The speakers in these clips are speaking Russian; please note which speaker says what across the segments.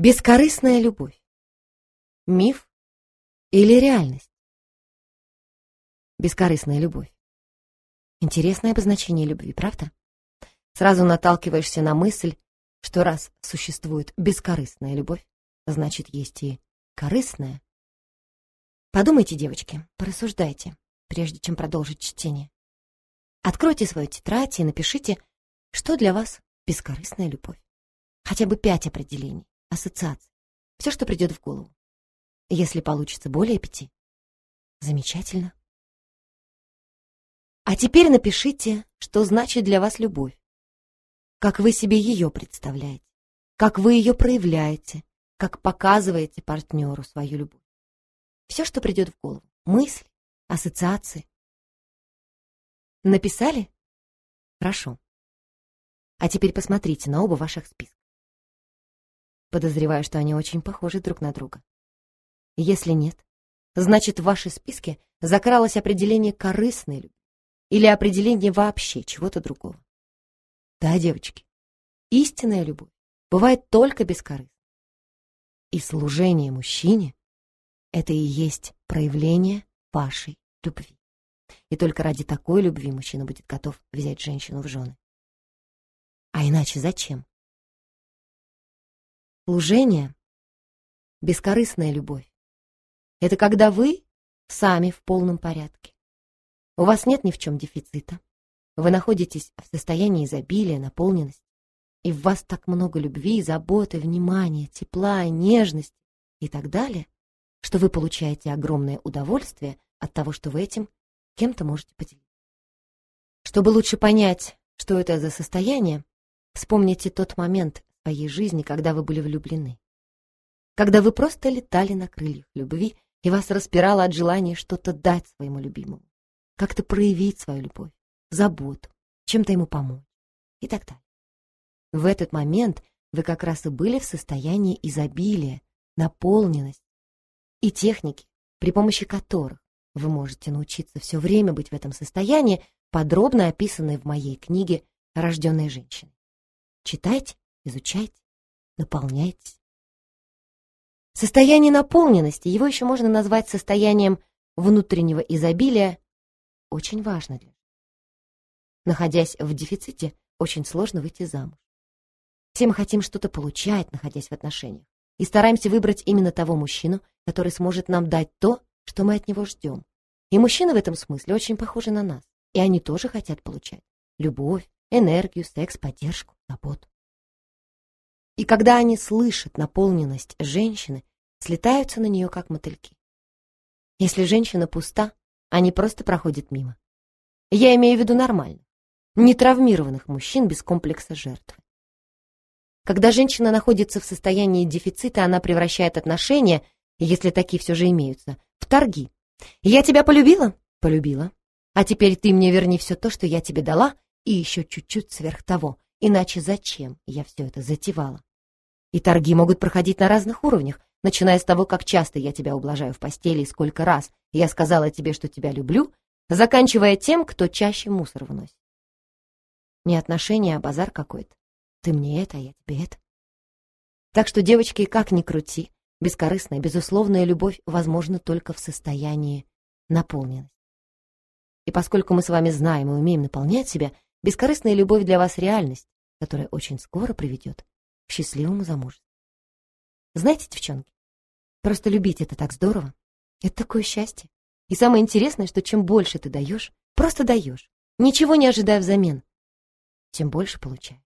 Speaker 1: Бескорыстная любовь. Миф или реальность? Бескорыстная любовь. Интересное обозначение любви, правда? Сразу наталкиваешься на мысль, что раз существует бескорыстная любовь, значит, есть и корыстная. Подумайте, девочки, порассуждайте, прежде чем продолжить чтение. Откройте свою тетрадь и напишите, что для вас бескорыстная любовь. Хотя бы пять определений ассоциаций. Все, что придет в голову. Если получится более пяти, замечательно. А теперь напишите, что значит для вас любовь. Как вы себе ее представляете, как вы ее проявляете, как показываете партнеру свою любовь. Все, что придет в голову. Мысли, ассоциации. Написали? Хорошо. А теперь посмотрите на оба ваших списка. Подозреваю, что они очень похожи друг на друга. Если нет, значит, в вашей списке закралось определение корыстной любви или определение вообще чего-то другого. Да, девочки, истинная любовь бывает только без корысти. И служение мужчине — это и есть проявление вашей любви. И только ради такой любви мужчина будет готов взять женщину в жены. А иначе зачем? Служение — бескорыстная любовь. Это когда вы сами в полном порядке. У вас нет ни в чем дефицита. Вы находитесь в состоянии изобилия, наполненности. И в вас так много любви, заботы, внимания, тепла, нежности и так далее, что вы получаете огромное удовольствие от того, что вы этим кем-то можете поделиться. Чтобы лучше понять, что это за состояние, вспомните тот момент, своей жизни, когда вы были влюблены. Когда вы просто летали на крыльях любви, и вас распирало от желания что-то дать своему любимому, как-то проявить свою любовь, заботу, чем-то ему помочь и так далее. В этот момент вы как раз и были в состоянии изобилия, наполненности и техники, при помощи которых вы можете научиться все время быть в этом состоянии, подробно описанной в моей книге «Рожденная женщина». Читайте изучайте, наполняйтесь. Состояние наполненности, его еще можно назвать состоянием внутреннего изобилия, очень важно для Находясь в дефиците, очень сложно выйти замуж. Все мы хотим что-то получать, находясь в отношениях, и стараемся выбрать именно того мужчину, который сможет нам дать то, что мы от него ждем. И мужчины в этом смысле очень похожи на нас, и они тоже хотят получать любовь, энергию, секс, поддержку, заботу. И когда они слышат наполненность женщины, слетаются на нее, как мотыльки. Если женщина пуста, они просто проходят мимо. Я имею в виду нормально, не травмированных мужчин без комплекса жертвы. Когда женщина находится в состоянии дефицита, она превращает отношения, если такие все же имеются, в торги. «Я тебя полюбила?» «Полюбила. А теперь ты мне верни все то, что я тебе дала, и еще чуть-чуть сверх того. Иначе зачем я все это затевала?» И торги могут проходить на разных уровнях, начиная с того, как часто я тебя ублажаю в постели и сколько раз я сказала тебе, что тебя люблю, заканчивая тем, кто чаще мусор выносит. Не отношения, а базар какой-то. Ты мне это, а я тебе это. Так что, девочки, как ни крути, бескорыстная, безусловная любовь возможна только в состоянии наполненности. И поскольку мы с вами знаем и умеем наполнять себя, бескорыстная любовь для вас реальность, которая очень скоро приведет к счастливому замужеству. Знаете, девчонки, просто любить это так здорово. Это такое счастье. И самое интересное, что чем больше ты даешь, просто даешь, ничего не ожидая взамен, тем больше получаешь.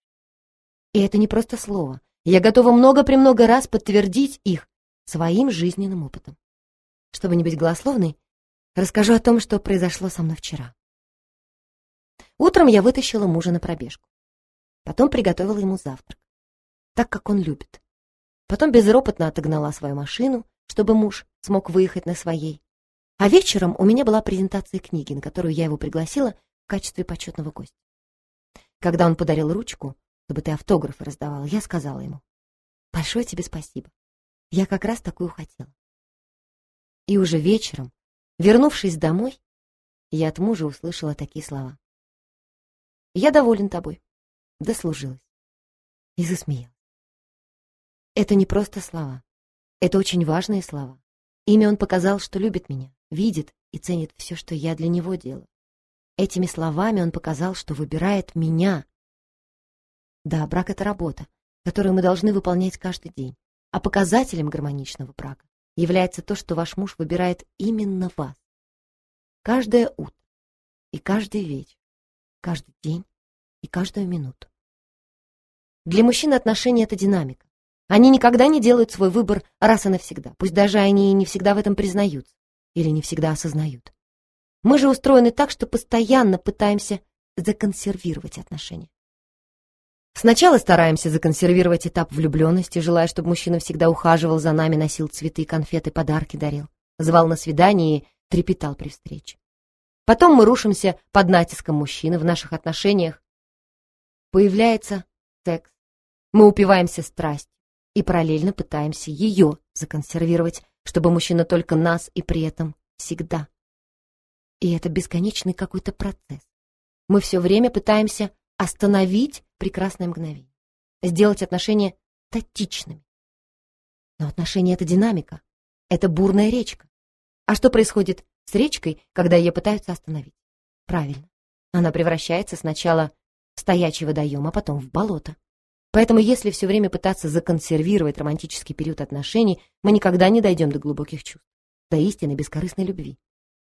Speaker 1: И это не просто слово. Я готова много-премного раз подтвердить их своим жизненным опытом. Чтобы не быть голословной, расскажу о том, что произошло со мной вчера. Утром я вытащила мужа на пробежку. Потом приготовила ему завтрак так, как он любит. Потом безропотно отогнала свою машину, чтобы муж смог выехать на своей. А вечером у меня была презентация книги, на которую я его пригласила в качестве почетного гостя. Когда он подарил ручку, чтобы ты автографы раздавала, я сказала ему, «Большое тебе спасибо. Я как раз такую хотела». И уже вечером, вернувшись домой, я от мужа услышала такие слова. «Я доволен тобой. Дослужилась». И засмеялась. Это не просто слова. Это очень важные слова. Ими он показал, что любит меня, видит и ценит все, что я для него делаю. Этими словами он показал, что выбирает меня. Да, брак — это работа, которую мы должны выполнять каждый день. А показателем гармоничного брака является то, что ваш муж выбирает именно вас. Каждое утро и каждый вечер, каждый день и каждую минуту. Для мужчин отношения — это динамика. Они никогда не делают свой выбор раз и навсегда, пусть даже они и не всегда в этом признаются или не всегда осознают. Мы же устроены так, что постоянно пытаемся законсервировать отношения. Сначала стараемся законсервировать этап влюбленности, желая, чтобы мужчина всегда ухаживал за нами, носил цветы, конфеты, подарки дарил, звал на свидание и трепетал при встрече. Потом мы рушимся под натиском мужчины в наших отношениях. Появляется секс. Мы упиваемся страстью и параллельно пытаемся ее законсервировать, чтобы мужчина только нас и при этом всегда. И это бесконечный какой-то процесс. Мы все время пытаемся остановить прекрасное мгновение, сделать отношения статичными. Но отношения — это динамика, это бурная речка. А что происходит с речкой, когда ее пытаются остановить? Правильно, она превращается сначала в стоячий водоем, а потом в болото. Поэтому если все время пытаться законсервировать романтический период отношений, мы никогда не дойдем до глубоких чувств, до истинной бескорыстной любви.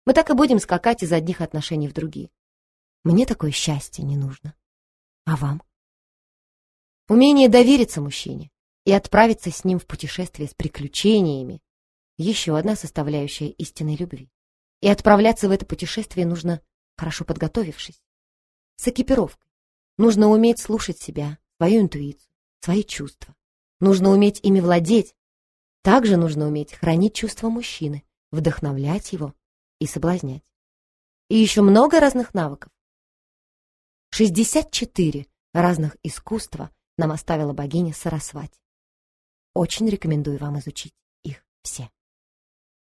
Speaker 1: Мы так и будем скакать из одних отношений в другие. Мне такое счастье не нужно. А вам? Умение довериться мужчине и отправиться с ним в путешествие с приключениями — еще одна составляющая истинной любви. И отправляться в это путешествие нужно, хорошо подготовившись, с экипировкой. Нужно уметь слушать себя, свою интуицию, свои чувства. Нужно уметь ими владеть. Также нужно уметь хранить чувства мужчины, вдохновлять его и соблазнять. И еще много разных навыков. 64 разных искусства нам оставила богиня Сарасвати. Очень рекомендую вам изучить их все.